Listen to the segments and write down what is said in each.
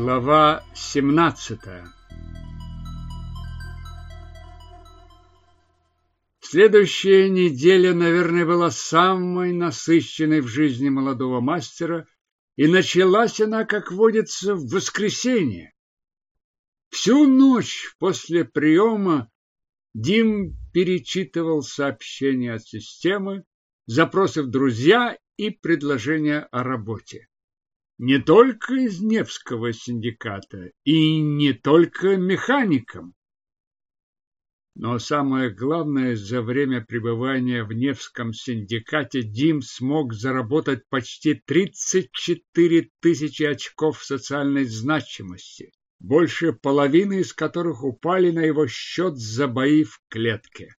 Глава 17 Следующая неделя, наверное, была самой насыщенной в жизни молодого мастера, и началась она, как водится, в воскресенье. Всю ночь после приема Дим перечитывал сообщения от системы, запросы в друзья и предложения о работе. Не только из Невского синдиката и не только механикам. Но самое главное, за время пребывания в Невском синдикате Дим смог заработать почти 34 тысячи очков социальной значимости, больше половины из которых упали на его счет за бои в клетке.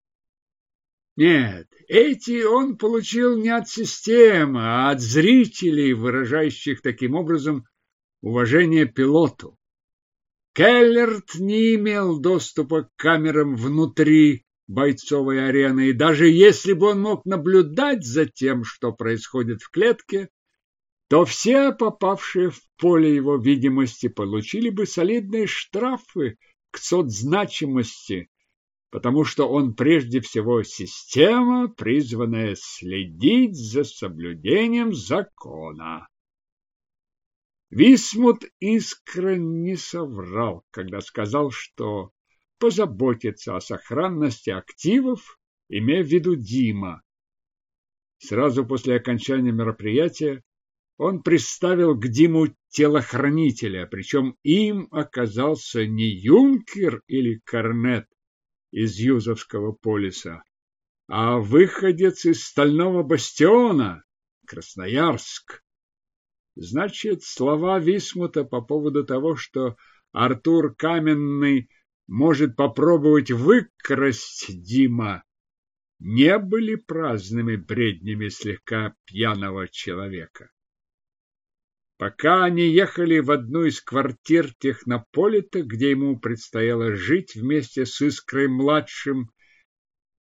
Нет, эти он получил не от системы, а от зрителей, выражающих таким образом уважение пилоту. Келлерт не имел доступа к камерам внутри бойцовой арены, и даже если бы он мог наблюдать за тем, что происходит в клетке, то все попавшие в поле его видимости получили бы солидные штрафы к соцзначимости, потому что он прежде всего система, призванная следить за соблюдением закона. Висмут искренне соврал, когда сказал, что позаботится о сохранности активов, имея в виду Дима. Сразу после окончания мероприятия он приставил к Диму телохранителя, причем им оказался не юнкер или корнет из Юзовского полиса, а выходец из Стального бастиона, Красноярск. Значит, слова Висмута по поводу того, что Артур Каменный может попробовать выкрасть Дима, не были праздными бреднями слегка пьяного человека. Пока они ехали в одну из квартир Технополита, где ему предстояло жить вместе с Искрой-младшим,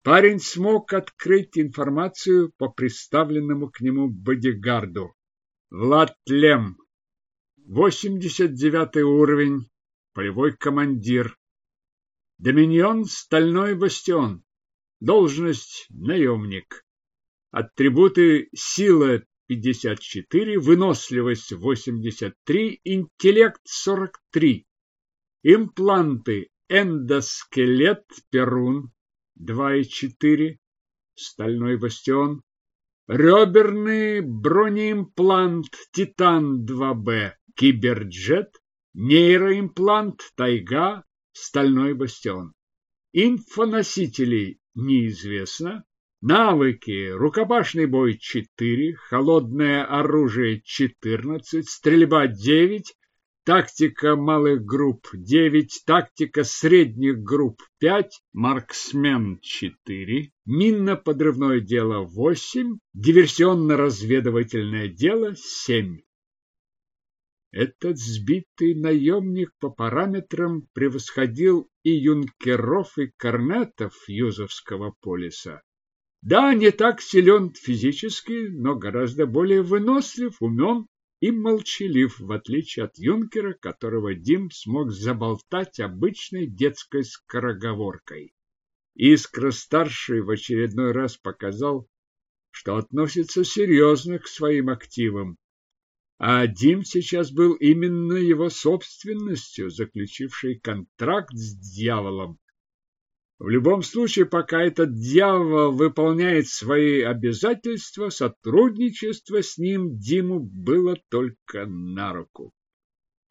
парень смог открыть информацию по представленному к нему бодигарду. Влад Лем, 89 уровень, полевой командир. Доминион Стальной Бастион. Должность наемник. Атрибуты сила 54, выносливость 83, интеллект 43. Импланты эндоскелет Перун 2,4, стальной бастион, реберный бронеимплант Титан 2Б, киберджет, нейроимплант Тайга, стальной бастион. Инфоносители неизвестно. Навыки. Рукопашный бой 4, холодное оружие 14, стрельба 9, тактика малых групп 9, тактика средних групп 5, марксмен 4, минно-подрывное дело 8, диверсионно-разведывательное дело 7. Этот сбитый наемник по параметрам превосходил и юнкеров, и корнетов Юзовского полиса. Да, не так силен физически, но гораздо более вынослив, умен и молчалив, в отличие от юнкера, которого Дим смог заболтать обычной детской скороговоркой. Искра-старший в очередной раз показал, что относится серьезно к своим активам, а Дим сейчас был именно его собственностью, заключивший контракт с дьяволом. В любом случае, пока этот дьявол выполняет свои обязательства, сотрудничество с ним Диму было только на руку.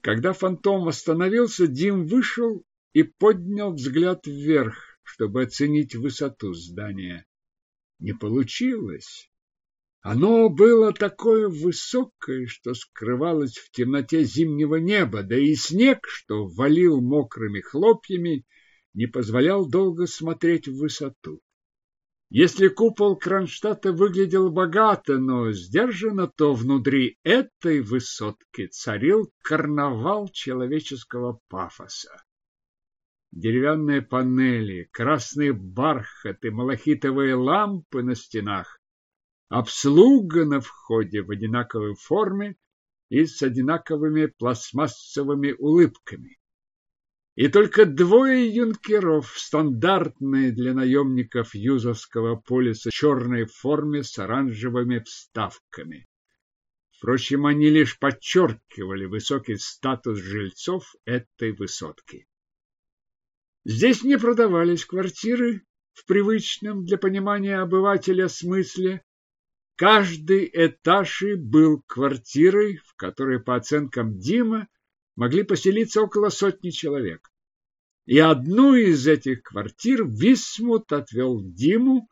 Когда фантом остановился, Дим вышел и поднял взгляд вверх, чтобы оценить высоту здания. Не получилось. Оно было такое высокое, что скрывалось в темноте зимнего неба, да и снег, что валил мокрыми хлопьями, не позволял долго смотреть в высоту. Если купол Кронштадта выглядел богато, но сдержанно, то внутри этой высотки царил карнавал человеческого пафоса. Деревянные панели, красные бархаты, малахитовые лампы на стенах, обслуга на входе в одинаковой форме и с одинаковыми пластмассовыми улыбками. И только двое юнкеров в стандартной для наемников юзовского полиса черной форме с оранжевыми вставками. Впрочем, они лишь подчеркивали высокий статус жильцов этой высотки. Здесь не продавались квартиры в привычном для понимания обывателя смысле. Каждый этаж и был квартирой, в которой, по оценкам Дима, могли поселиться около сотни человек. И одну из этих квартир Висмут отвел Диму,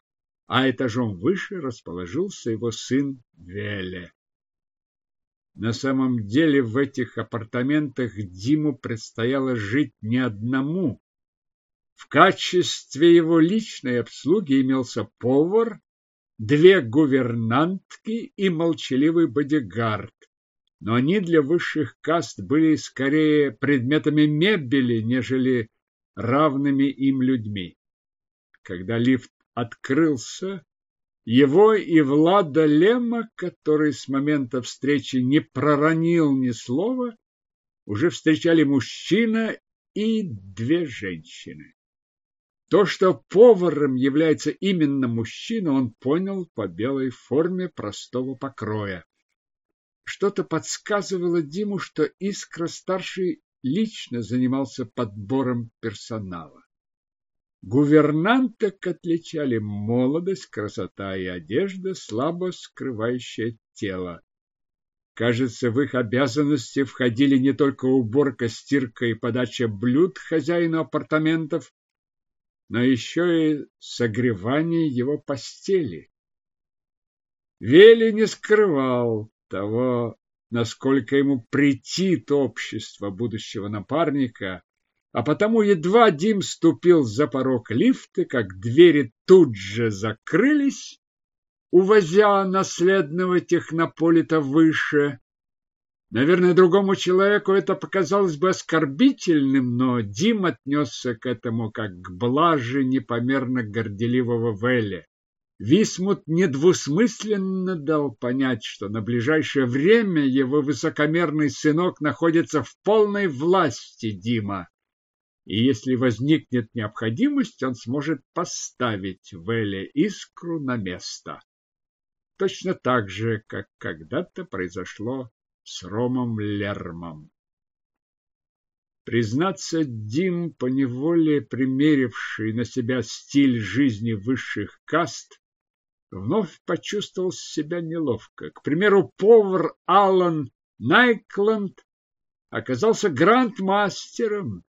а этажом выше расположился его сын Веле. На самом деле в этих апартаментах Диму предстояло жить не одному. В качестве его личной обслуги имелся повар, две гувернантки и молчаливый бодигард. Но они для высших каст были скорее предметами мебели, нежели равными им людьми. Когда лифт открылся, его и Влада Лема, который с момента встречи не проронил ни слова, уже встречали мужчина и две женщины. То, что поваром является именно мужчина, он понял по белой форме простого покроя. Что-то подсказывало Диму, что Искра-старший лично занимался подбором персонала. Гувернанток отличали молодость, красота и одежда, слабо скрывающая тело. Кажется, в их обязанности входили не только уборка, стирка и подача блюд хозяину апартаментов, но еще и согревание его постели. Вели не скрывал того, насколько ему претит общество будущего напарника, а потому едва Дим ступил за порог лифта, как двери тут же закрылись, увозя наследного технополита выше. Наверное, другому человеку это показалось бы оскорбительным, но Дим отнесся к этому как к блаже непомерно горделивого Велли. Висмут недвусмысленно дал понять, что на ближайшее время его высокомерный сынок находится в полной власти Дима и если возникнет необходимость, он сможет поставить Веле искру на место. Точно так же, как когда-то произошло с Ромом Лермом. Признаться, Дим, поневоле примеривший на себя стиль жизни высших каст, вновь почувствовал себя неловко. К примеру, повар Алан Найкланд оказался грандмастером,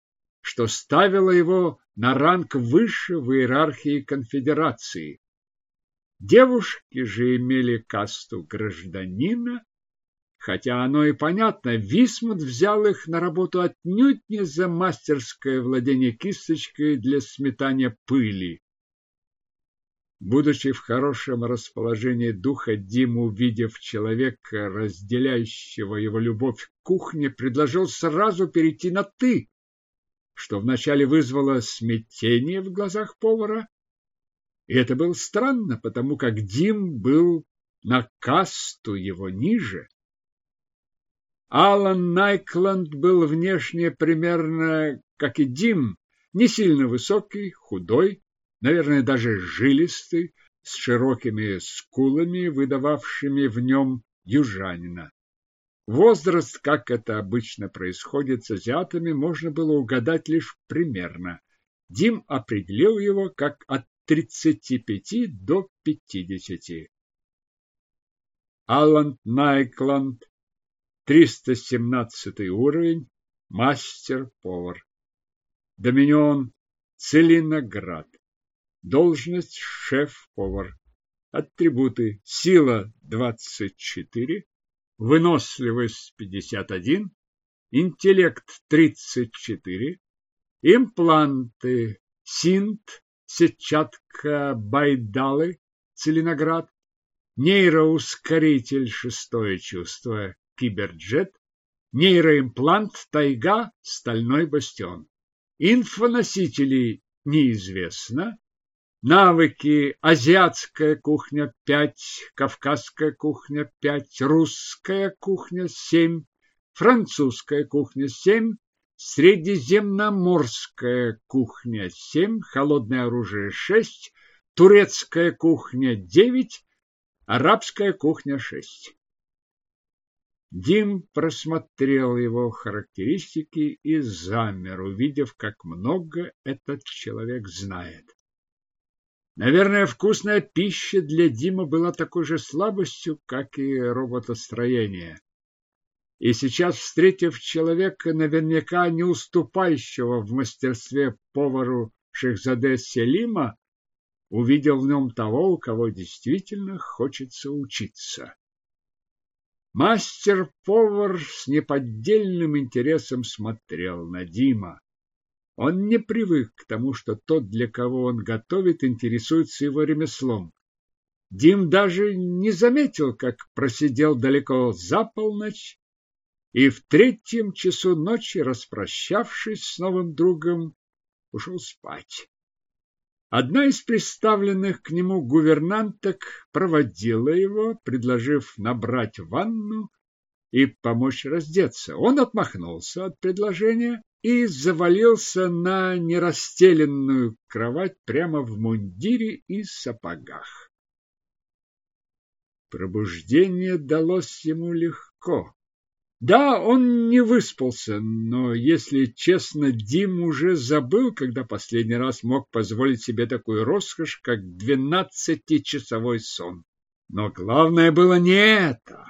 что ставило его на ранг выше в иерархии конфедерации. Девушки же имели касту гражданина, хотя оно и понятно, Висмут взял их на работу отнюдь не за мастерское владение кисточкой для сметания пыли. Будучи в хорошем расположении духа, Дима, увидев человека, разделяющего его любовь к кухне, предложил сразу перейти на «ты», что вначале вызвало смятение в глазах повара. И это было странно, потому как Дим был на касту его ниже. Алан Найкланд был внешне примерно как и Дим, не сильно высокий, худой, наверное, даже жилистый, с широкими скулами, выдававшими в нем южанина. Возраст, как это обычно происходит с азиатами, можно было угадать лишь примерно. Дим определил его как от 35 до 50. Алланд Найкланд, 317 уровень, мастер-повар. Доминион Целиноград. Должность шеф-повар. Атрибуты. Сила 24, выносливость 51, интеллект 34, импланты синт, сетчатка байдалы, целиноград, нейроускоритель шестое чувство, киберджет, нейроимплант тайга, стальной бастион. Инфоносители неизвестно, Навыки азиатская кухня 5, кавказская кухня 5, русская кухня 7, французская кухня 7, средиземноморская кухня 7, холодное оружие 6, турецкая кухня 9, арабская кухня 6. Дим просмотрел его характеристики и замер, увидев, как много этот человек знает. Наверное, вкусная пища для Дима была такой же слабостью, как и роботостроение. И сейчас, встретив человека, наверняка не уступающего в мастерстве повару Шехзаде Селима, увидел в нем того, у кого действительно хочется учиться. Мастер-повар с неподдельным интересом смотрел на Дима. Он не привык к тому, что тот, для кого он готовит, интересуется его ремеслом. Дим даже не заметил, как просидел далеко за полночь, и в третьем часу ночи, распрощавшись с новым другом, ушел спать. Одна из представленных к нему гувернанток проводила его, предложив набрать ванну и помочь раздеться. Он отмахнулся от предложения и завалился на нерастеленную кровать прямо в мундире и сапогах. Пробуждение далось ему легко. Да, он не выспался, но, если честно, Дим уже забыл, когда последний раз мог позволить себе такую роскошь, как двенадцатичасовой сон. Но главное было не это,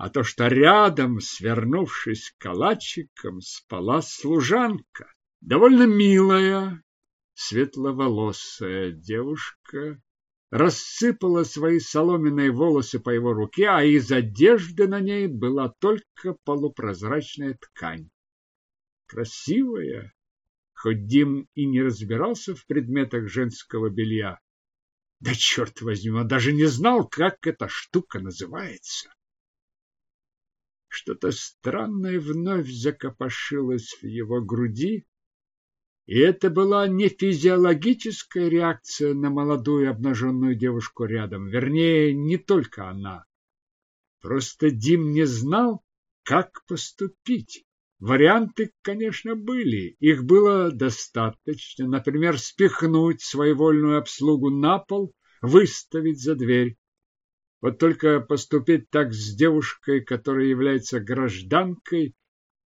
а то, что рядом, свернувшись калачиком, спала служанка, довольно милая, светловолосая девушка рассыпала свои соломенные волосы по его руке, а из одежды на ней была только полупрозрачная ткань. Красивая, хоть Дим и не разбирался в предметах женского белья. Да черт возьми, он даже не знал, как эта штука называется. Что-то странное вновь закопошилось в его груди, и это была не физиологическая реакция на молодую обнаженную девушку рядом, вернее, не только она. Просто Дим не знал, как поступить. Варианты, конечно, были. Их было достаточно. Например, спихнуть своевольную обслугу на пол, выставить за дверь. Вот только поступить так с девушкой, которая является гражданкой,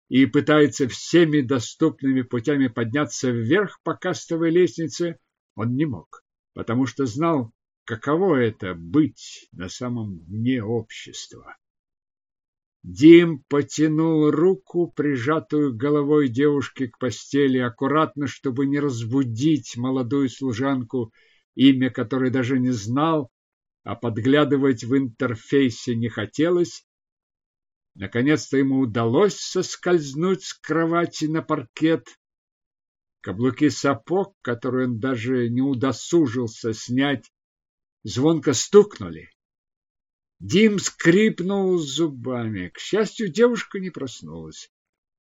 и пытается всеми доступными путями подняться вверх по кастовой лестнице, он не мог, потому что знал, каково это быть на самом дне общества. Дим потянул руку, прижатую головой девушки к постели, аккуратно, чтобы не разбудить молодую служанку, имя которой даже не знал, а подглядывать в интерфейсе не хотелось, Наконец-то ему удалось соскользнуть с кровати на паркет. Каблуки сапог, которые он даже не удосужился снять, звонко стукнули. Дим скрипнул зубами. К счастью, девушка не проснулась.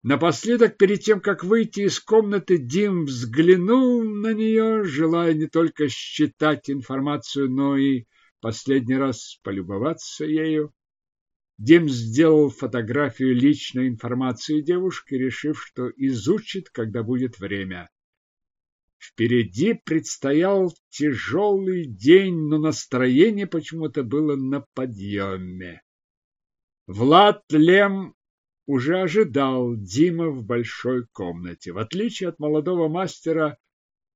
Напоследок, перед тем, как выйти из комнаты, Дим взглянул на нее, желая не только считать информацию, но и последний раз полюбоваться ею. Дим сделал фотографию личной информации девушки, решив, что изучит, когда будет время. Впереди предстоял тяжелый день, но настроение почему-то было на подъеме. Влад Лем уже ожидал Дима в большой комнате. В отличие от молодого мастера,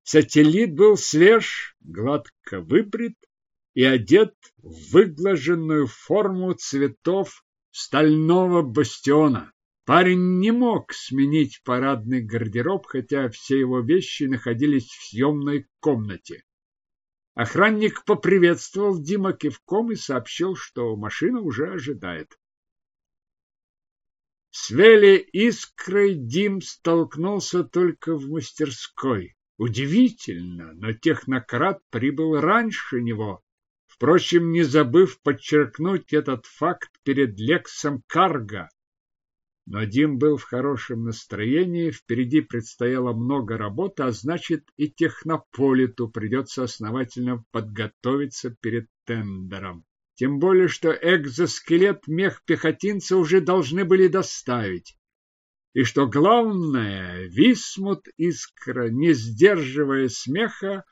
сателлит был свеж, гладко выбрит и одет в выглаженную форму цветов стального бастиона. Парень не мог сменить парадный гардероб, хотя все его вещи находились в съемной комнате. Охранник поприветствовал Дима кивком и сообщил, что машина уже ожидает. С Вели Искрой Дим столкнулся только в мастерской. Удивительно, но технократ прибыл раньше него впрочем, не забыв подчеркнуть этот факт перед Лексом Карга. Но Дим был в хорошем настроении, впереди предстояло много работы, а значит и технополиту придется основательно подготовиться перед тендером. Тем более, что экзоскелет мех пехотинца уже должны были доставить. И что главное, Висмут Искра, не сдерживая смеха,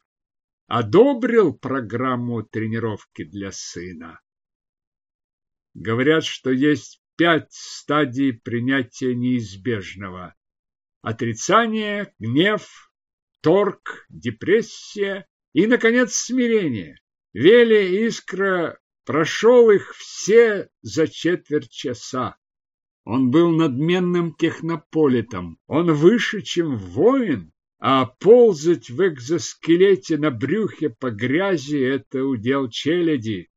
одобрил программу тренировки для сына. Говорят, что есть пять стадий принятия неизбежного. Отрицание, гнев, торг, депрессия и, наконец, смирение. Вели Искра прошел их все за четверть часа. Он был надменным технополитом, он выше, чем воин, а ползать в экзоскелете на брюхе по грязи – это удел челяди.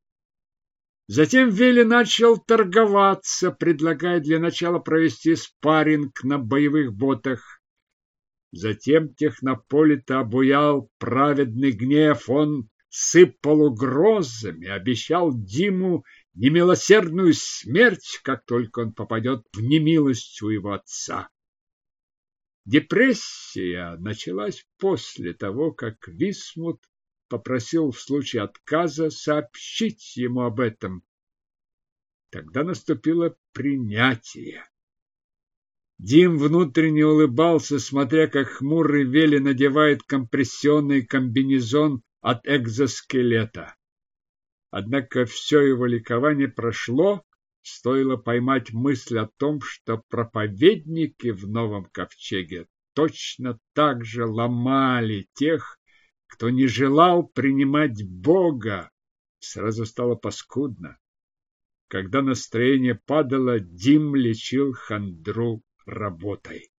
Затем Вели начал торговаться, предлагая для начала провести спарринг на боевых ботах. Затем технополита обуял праведный гнев. Он сыпал угрозами, обещал Диму немилосердную смерть, как только он попадет в немилость у его отца. Депрессия началась после того, как Висмут попросил в случае отказа сообщить ему об этом. Тогда наступило принятие. Дим внутренне улыбался, смотря как хмурый Вели надевает компрессионный комбинезон от экзоскелета. Однако все его ликование прошло, стоило поймать мысль о том, что проповедники в новом ковчеге точно так же ломали тех, кто не желал принимать Бога, сразу стало паскудно. Когда настроение падало, Дим лечил хандру работой.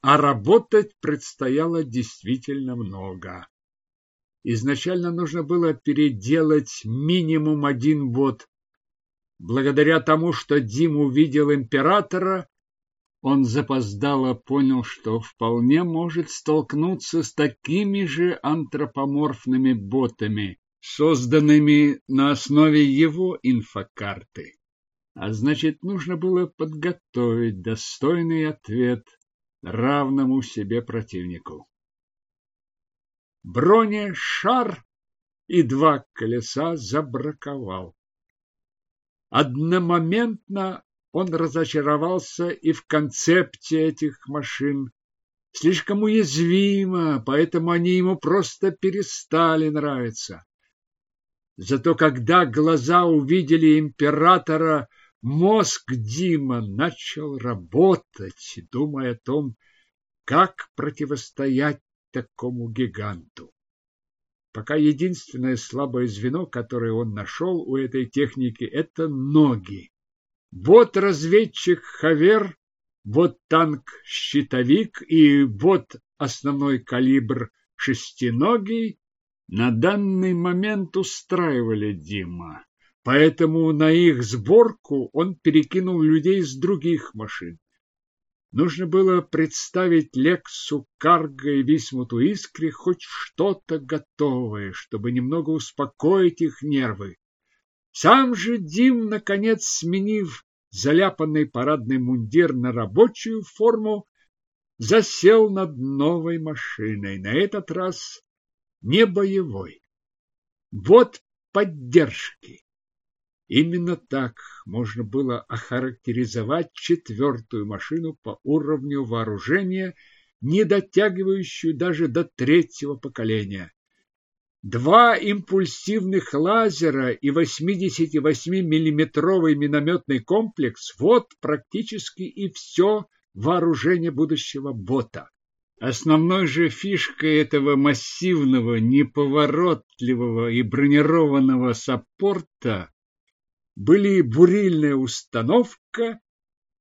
А работать предстояло действительно много. Изначально нужно было переделать минимум один бот. Благодаря тому, что Дим увидел императора, он запоздало понял, что вполне может столкнуться с такими же антропоморфными ботами, созданными на основе его инфокарты. А значит, нужно было подготовить достойный ответ равному себе противнику. Броня шар и два колеса забраковал. Одномоментно он разочаровался и в концепте этих машин. Слишком уязвимо, поэтому они ему просто перестали нравиться. Зато когда глаза увидели императора, мозг Дима начал работать, думая о том, как противостоять такому гиганту. Пока единственное слабое звено, которое он нашел у этой техники, это ноги. Вот разведчик Хавер, вот танк-щитовик и вот основной калибр шестиногий на данный момент устраивали Дима. Поэтому на их сборку он перекинул людей с других машин. Нужно было представить Лексу, Карго и Висмуту Искре хоть что-то готовое, чтобы немного успокоить их нервы. Сам же Дим, наконец, сменив заляпанный парадный мундир на рабочую форму, засел над новой машиной, на этот раз не боевой. Вот поддержки. Именно так можно было охарактеризовать четвертую машину по уровню вооружения, не дотягивающую даже до третьего поколения. Два импульсивных лазера и 88-миллиметровый минометный комплекс – вот практически и все вооружение будущего бота. Основной же фишкой этого массивного, неповоротливого и бронированного саппорта были бурильная установка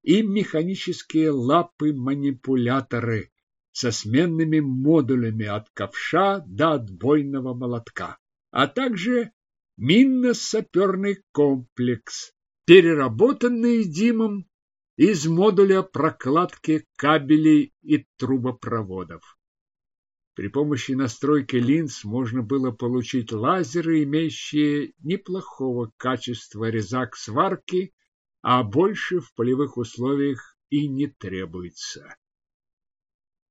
и механические лапы-манипуляторы, со сменными модулями от ковша до отбойного молотка, а также минно-саперный комплекс, переработанный Димом из модуля прокладки кабелей и трубопроводов. При помощи настройки линз можно было получить лазеры, имеющие неплохого качества резак сварки, а больше в полевых условиях и не требуется.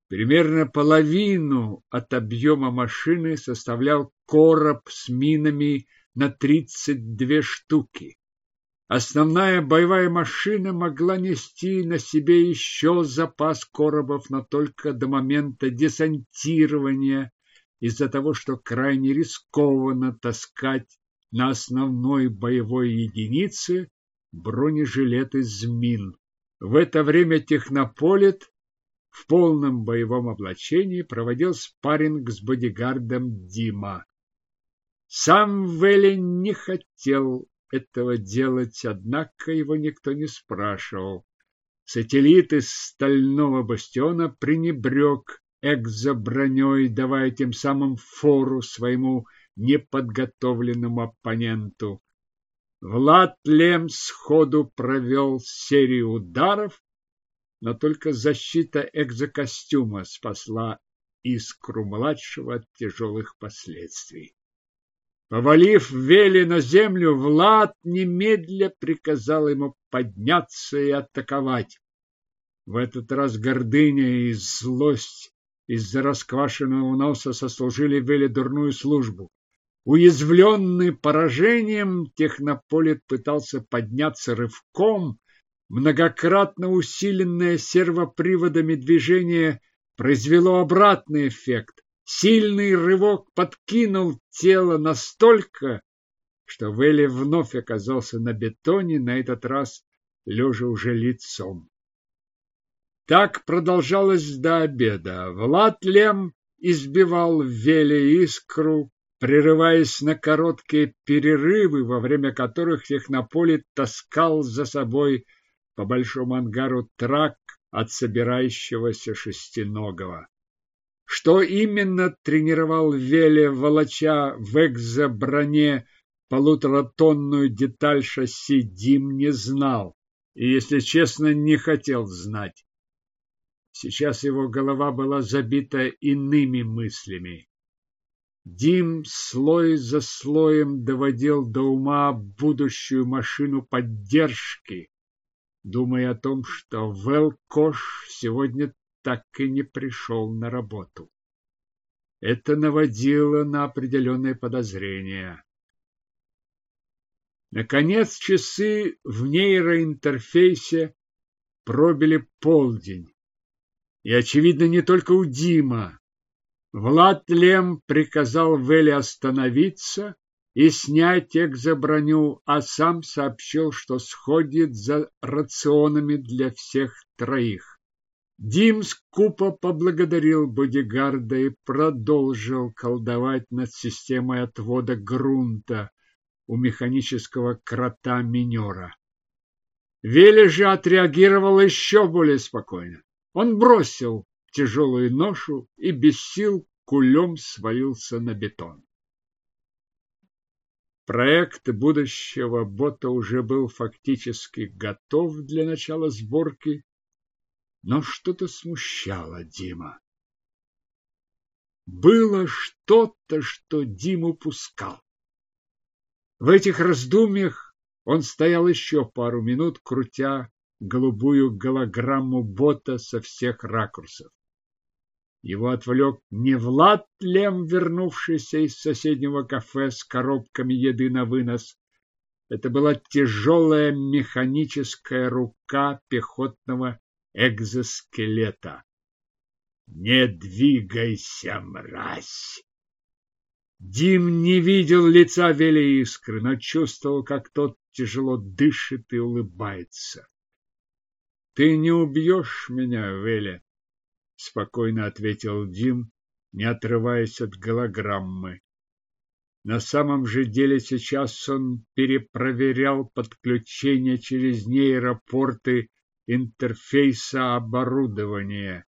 Примерно половину от объема машины составлял короб с минами на 32 штуки. Основная боевая машина могла нести на себе еще запас коробов, но только до момента десантирования, из-за того, что крайне рискованно таскать на основной боевой единице бронежилет из мин. В это время технополит в полном боевом облачении проводил спарринг с бодигардом Дима. Сам Вели не хотел этого делать, однако его никто не спрашивал. Сателлит из стального бастиона пренебрег экзоброней, давая тем самым фору своему неподготовленному оппоненту. Влад Лем сходу провел серию ударов, но только защита экзокостюма спасла искру-младшего от тяжелых последствий. Повалив Вели на землю, Влад немедля приказал ему подняться и атаковать. В этот раз гордыня и злость из-за расквашенного носа сослужили Веле дурную службу. Уязвленный поражением, технополит пытался подняться рывком, многократно усиленное сервоприводами движение произвело обратный эффект. Сильный рывок подкинул тело настолько, что Вэлли вновь оказался на бетоне, на этот раз лежа уже лицом. Так продолжалось до обеда. Влад Лем избивал Веле искру, прерываясь на короткие перерывы, во время которых технополит таскал за собой по большому ангару трак от собирающегося шестиногого. Что именно тренировал Веле, волоча в экзоброне полуторатонную деталь шасси, Дим не знал и, если честно, не хотел знать. Сейчас его голова была забита иными мыслями. Дим слой за слоем доводил до ума будущую машину поддержки, думая о том, что Велкош сегодня так и не пришел на работу. Это наводило на определенные подозрения. Наконец часы в нейроинтерфейсе пробили полдень. И, очевидно, не только у Дима. Влад Лем приказал Веле остановиться и снять экзоброню, а сам сообщил, что сходит за рационами для всех троих. Дим скупо поблагодарил бодигарда и продолжил колдовать над системой отвода грунта у механического крота минера. Вели же отреагировал еще более спокойно. Он бросил тяжелую ношу и без сил кулем свалился на бетон. Проект будущего бота уже был фактически готов для начала сборки но что-то смущало Дима. Было что-то, что Дим упускал. В этих раздумьях он стоял еще пару минут, крутя голубую голограмму бота со всех ракурсов. Его отвлек не Влад Лем, вернувшийся из соседнего кафе с коробками еды на вынос. Это была тяжелая механическая рука пехотного экзоскелета. Не двигайся, мразь! Дим не видел лица Вели Искры, но чувствовал, как тот тяжело дышит и улыбается. Ты не убьешь меня, Веля, спокойно ответил Дим, не отрываясь от голограммы. На самом же деле сейчас он перепроверял подключение через нейропорты интерфейса оборудования.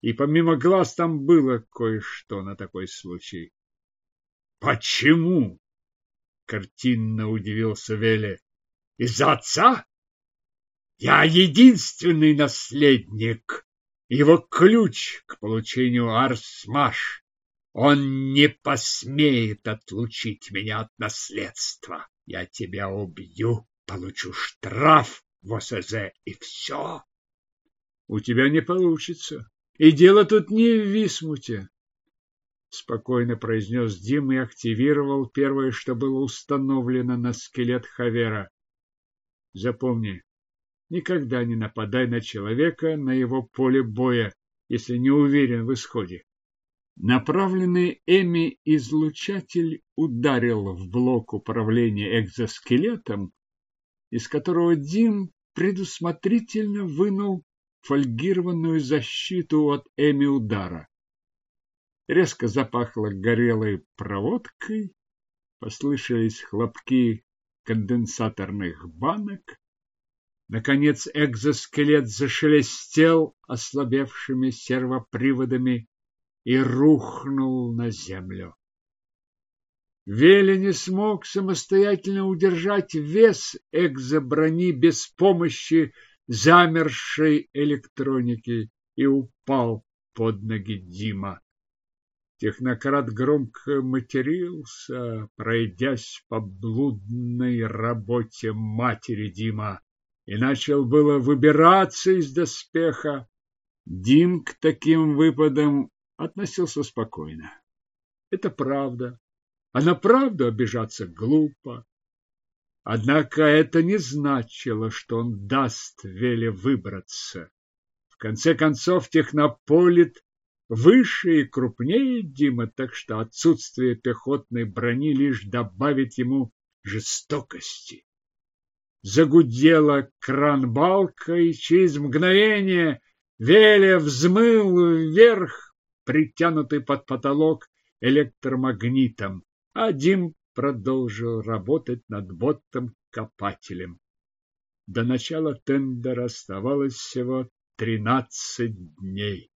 И помимо глаз там было кое-что на такой случай. Почему? Картинно удивился Веле. Из-за отца? Я единственный наследник. Его ключ к получению Арсмаш. Он не посмеет отлучить меня от наследства. Я тебя убью, получу штраф в ОСЗ и все. У тебя не получится. И дело тут не в Висмуте. Спокойно произнес Дим и активировал первое, что было установлено на скелет Хавера. Запомни, никогда не нападай на человека на его поле боя, если не уверен в исходе. Направленный Эми излучатель ударил в блок управления экзоскелетом, из которого Дим предусмотрительно вынул фольгированную защиту от Эми удара. Резко запахло горелой проводкой, послышались хлопки конденсаторных банок. Наконец экзоскелет зашелестел ослабевшими сервоприводами и рухнул на землю. Вели не смог самостоятельно удержать вес экзоброни без помощи замершей электроники и упал под ноги Дима. Технократ громко матерился, пройдясь по блудной работе матери Дима, и начал было выбираться из доспеха. Дим к таким выпадам относился спокойно. Это правда. А на правду обижаться глупо. Однако это не значило, что он даст Веле выбраться. В конце концов, технополит выше и крупнее Дима, так что отсутствие пехотной брони лишь добавит ему жестокости. Загудела кран-балка, и через мгновение Веля взмыл вверх, притянутый под потолок электромагнитом а Дим продолжил работать над ботом-копателем. До начала тендера оставалось всего тринадцать дней.